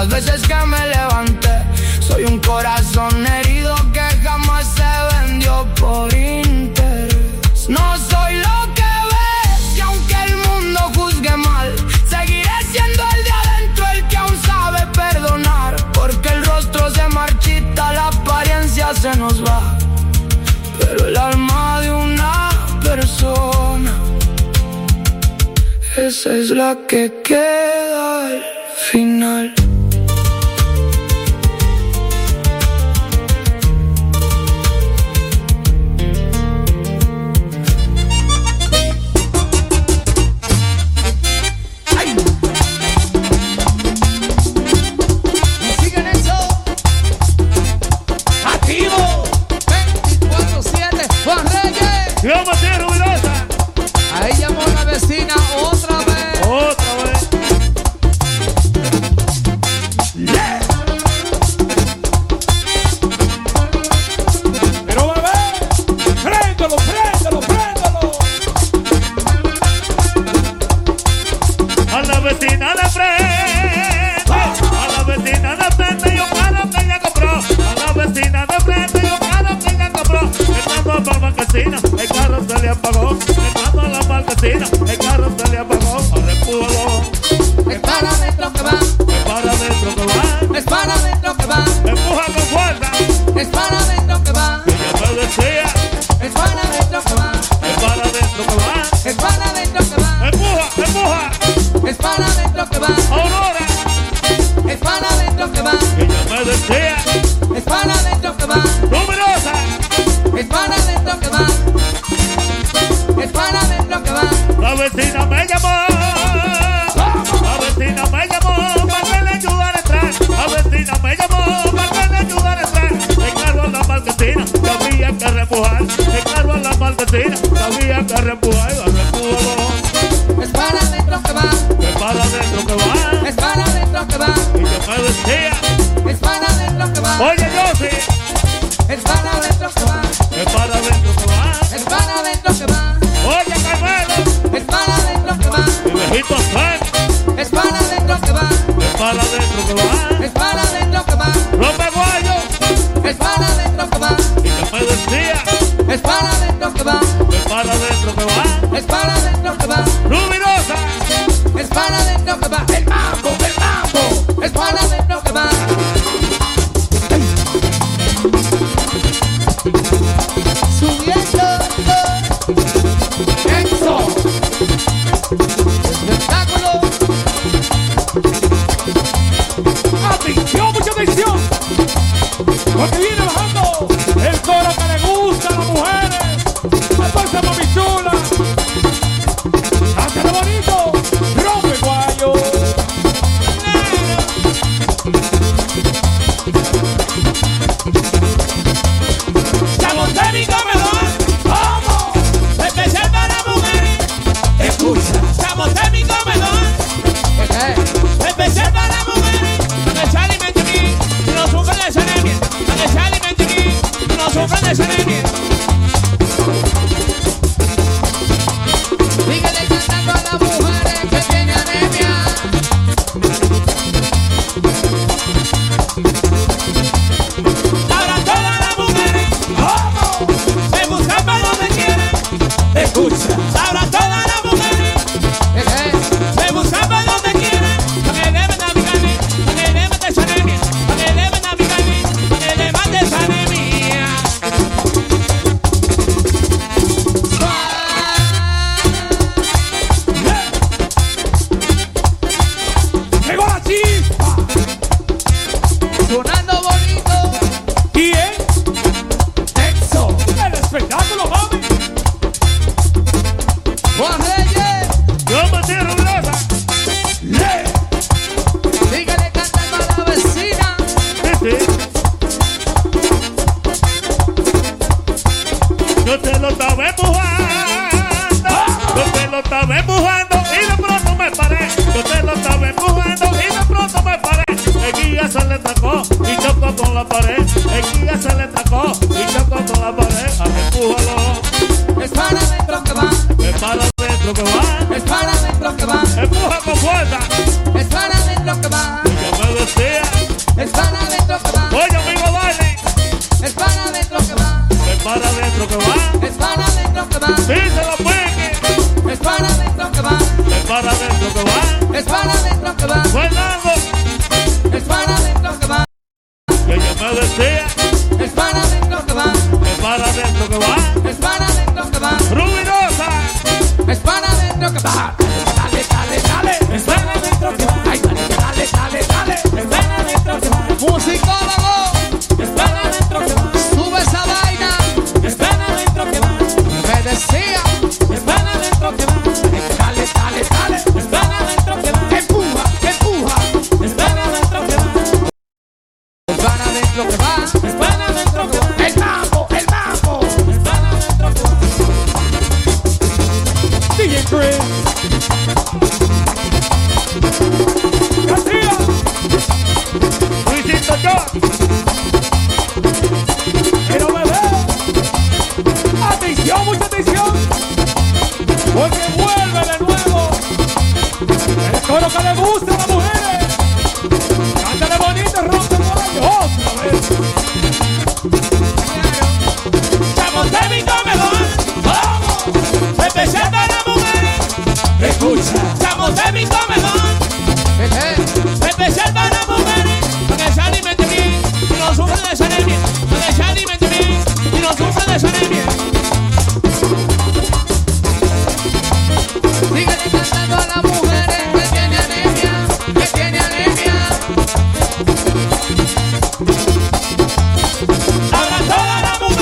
las veces que me levanté. Soy un corazón herido que jamás se vendió por interés. No soy lo que ves, y aunque el mundo juzgue mal, seguiré siendo el de adentro el que aún sabe perdonar. Porque el rostro se marchita, la apariencia se nos va. Pero el alma de una persona, esa es la que queda al final. Eu manter vecina me llamó. La vecina me llamó para que le ayudara a entrar. La vecina me llamó para que le ayudara a entrar. Le cargo a la marquesina que había que repujar. Le cargo a la marquesina que había que repujar. Es para adentro que va. Es para adentro que va. Es para adentro que va. Y que me decía. Es para adentro que va. Oye, yo sí. Es para adentro que va. adentro que va. Es para adentro que va. Empuja con fuerza. Es para adentro que va. Que me decía. Es para adentro que va. Oye, amigo, dale. Es para adentro que va. Es para adentro que va. Es para adentro que va. Díselo, Peque. Es para adentro que va. Es para adentro que va. Es para adentro que va. Fernando. Es para adentro que va. Que me decía. Es para adentro que va. Es para adentro. Adentro que va. Es para adentro que va. El mambo, el mambo. Es para adentro que va. DJ Chris. García. Luisito yo. Pero bebé. Atención, mucha atención. Porque vuelve de nuevo. El coro que le gusta.